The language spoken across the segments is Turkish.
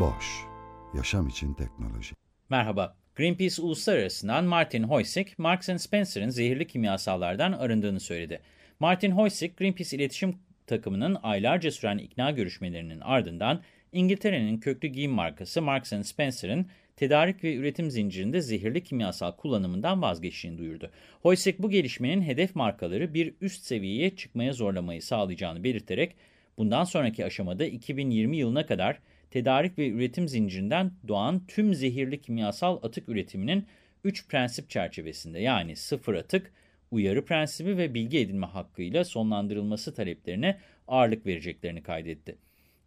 Boş, yaşam için teknoloji. Merhaba, Greenpeace Uluslararası'ndan Martin Hoysik, Marks Spencer'ın zehirli kimyasallardan arındığını söyledi. Martin Hoysik, Greenpeace iletişim takımının aylarca süren ikna görüşmelerinin ardından İngiltere'nin köklü giyim markası Marks Spencer'ın tedarik ve üretim zincirinde zehirli kimyasal kullanımından vazgeçtiğini duyurdu. Hoysik bu gelişmenin hedef markaları bir üst seviyeye çıkmaya zorlamayı sağlayacağını belirterek bundan sonraki aşamada 2020 yılına kadar tedarik ve üretim zincirinden doğan tüm zehirli kimyasal atık üretiminin 3 prensip çerçevesinde yani sıfır atık, uyarı prensibi ve bilgi edinme hakkıyla sonlandırılması taleplerine ağırlık vereceklerini kaydetti.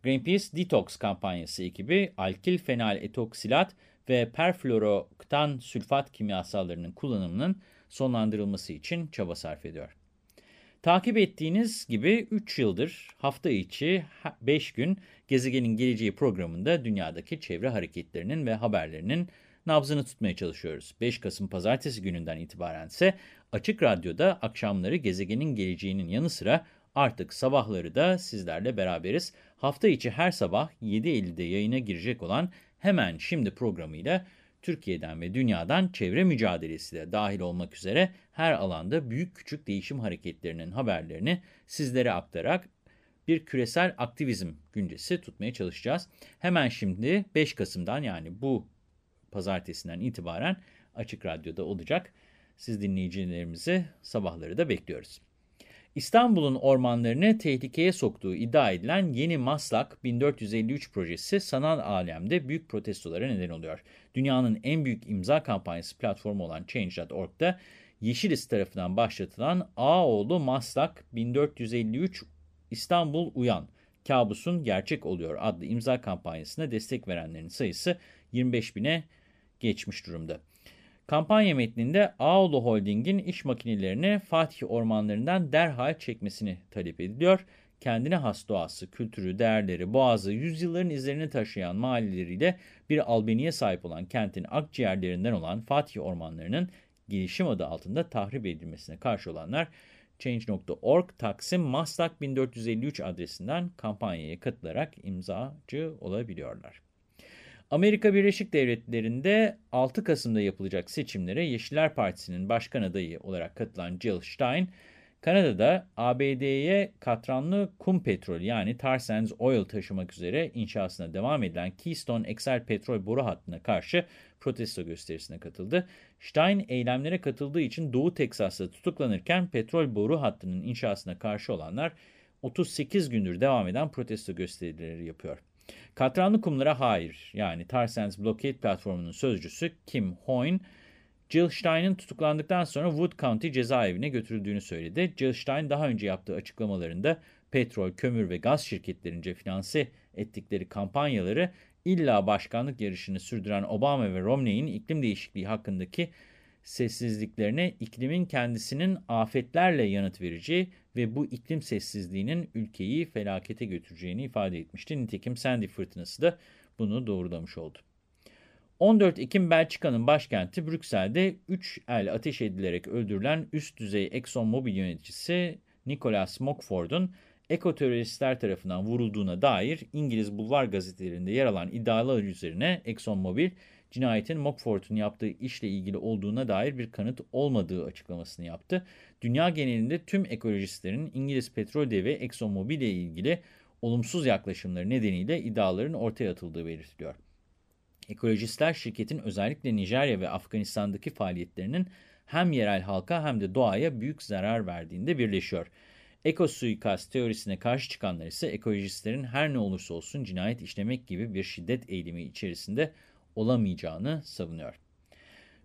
Greenpeace Detox kampanyası ekibi alkil fenal etoksilat ve perfluoroktan sülfat kimyasallarının kullanımının sonlandırılması için çaba sarf ediyor. Takip ettiğiniz gibi 3 yıldır hafta içi 5 gün Gezegenin Geleceği programında dünyadaki çevre hareketlerinin ve haberlerinin nabzını tutmaya çalışıyoruz. 5 Kasım pazartesi gününden itibaren ise Açık Radyo'da akşamları Gezegenin Geleceği'nin yanı sıra artık sabahları da sizlerle beraberiz. Hafta içi her sabah 7.50'de yayına girecek olan Hemen Şimdi programıyla Türkiye'den ve dünyadan çevre mücadelesi de dahil olmak üzere her alanda büyük küçük değişim hareketlerinin haberlerini sizlere aktararak bir küresel aktivizm güncesi tutmaya çalışacağız. Hemen şimdi 5 Kasım'dan yani bu pazartesinden itibaren Açık Radyo'da olacak. Siz dinleyicilerimizi sabahları da bekliyoruz. İstanbul'un ormanlarını tehlikeye soktuğu iddia edilen yeni Maslak 1453 projesi sanal alemde büyük protestolara neden oluyor. Dünyanın en büyük imza kampanyası platformu olan Change.org'da Yeşilis tarafından başlatılan Ağoğlu Maslak 1453 İstanbul Uyan, kabusun gerçek oluyor adlı imza kampanyasına destek verenlerin sayısı 25 bine geçmiş durumda. Kampanya metninde Ağoğlu Holding'in iş makinelerini Fatih ormanlarından derhal çekmesini talep ediliyor. Kendine has doğası, kültürü, değerleri, boğazı, yüzyılların izlerini taşıyan mahalleleriyle bir albeniye sahip olan kentin akciğerlerinden olan Fatih ormanlarının gelişim adı altında tahrip edilmesine karşı olanlar Change.org Taksim Maslak 1453 adresinden kampanyaya katılarak imzacı olabiliyorlar. Amerika Birleşik Devletleri'nde 6 Kasım'da yapılacak seçimlere Yeşiller Partisi'nin başkan adayı olarak katılan Jill Stein, Kanada'da ABD'ye katranlı kum petrolü yani tar sands oil taşımak üzere inşasına devam edilen Keystone XL petrol boru hattına karşı protesto gösterisine katıldı. Stein eylemlere katıldığı için Doğu Teksas'ta tutuklanırken petrol boru hattının inşasına karşı olanlar 38 gündür devam eden protesto gösterileri yapıyor. Katranlı kumlara hayır yani tar sands blockade platformunun sözcüsü Kim Hoyne, Jill Stein'in tutuklandıktan sonra Wood County cezaevine götürüldüğünü söyledi. Jill Stein daha önce yaptığı açıklamalarında petrol, kömür ve gaz şirketlerince finanse ettikleri kampanyaları illa başkanlık yarışını sürdüren Obama ve Romney'in iklim değişikliği hakkındaki sessizliklerine iklimin kendisinin afetlerle yanıt vereceği ve bu iklim sessizliğinin ülkeyi felakete götüreceğini ifade etmişti. Nitekim Sandy fırtınası da bunu doğrulamış oldu. 14 Ekim Belçika'nın başkenti Brüksel'de 3 el ateş edilerek öldürülen üst düzey ExxonMobil yöneticisi Nicholas Mockford'un ekoteröristler tarafından vurulduğuna dair İngiliz bulvar gazetelerinde yer alan iddialar üzerine ExxonMobil, cinayetin Mockford'un yaptığı işle ilgili olduğuna dair bir kanıt olmadığı açıklamasını yaptı. Dünya genelinde tüm ekolojistlerin İngiliz petrol devi ExxonMobil ile ilgili olumsuz yaklaşımları nedeniyle iddiaların ortaya atıldığı belirtiliyor. Ekolojistler şirketin özellikle Nijerya ve Afganistan'daki faaliyetlerinin hem yerel halka hem de doğaya büyük zarar verdiğinde birleşiyor. Eko suikast teorisine karşı çıkanlar ise ekolojistlerin her ne olursa olsun cinayet işlemek gibi bir şiddet eğilimi içerisinde olamayacağını savunuyor.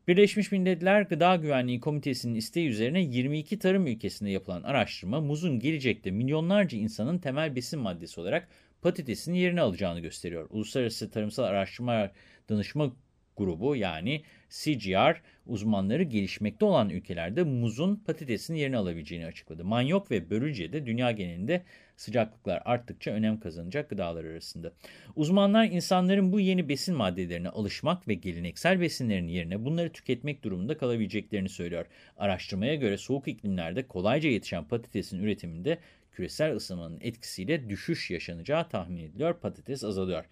Birleşmiş Milletler Gıda Güvenliği Komitesi'nin isteği üzerine 22 tarım ülkesinde yapılan araştırma, muzun gelecekte milyonlarca insanın temel besin maddesi olarak patatesin yerini alacağını gösteriyor. Uluslararası Tarımsal Araştırma Danışma Grubu yani CGR uzmanları gelişmekte olan ülkelerde muzun patatesin yerini alabileceğini açıkladı. Manyok ve börülce de dünya genelinde sıcaklıklar arttıkça önem kazanacak gıdalar arasında. Uzmanlar insanların bu yeni besin maddelerine alışmak ve geleneksel besinlerin yerine bunları tüketmek durumunda kalabileceklerini söylüyor. Araştırmaya göre soğuk iklimlerde kolayca yetişen patatesin üretiminde küresel ısınmanın etkisiyle düşüş yaşanacağı tahmin ediliyor. Patates azalıyor.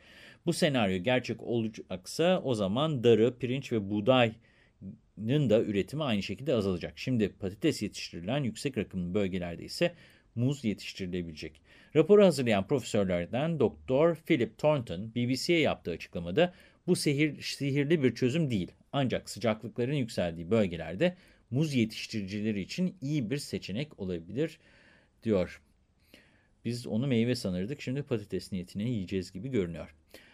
Bu senaryo gerçek olacaksa o zaman darı, pirinç ve buğdayın da üretimi aynı şekilde azalacak. Şimdi patates yetiştirilen yüksek rakımlı bölgelerde ise muz yetiştirilebilecek. Raporu hazırlayan profesörlerden Dr. Philip Thornton BBC'ye yaptığı açıklamada bu sihir, sihirli bir çözüm değil. Ancak sıcaklıkların yükseldiği bölgelerde muz yetiştiricileri için iyi bir seçenek olabilir diyor. Biz onu meyve sanırdık. Şimdi patates niyetine yiyeceğiz gibi görünüyor.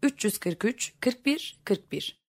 343 41 41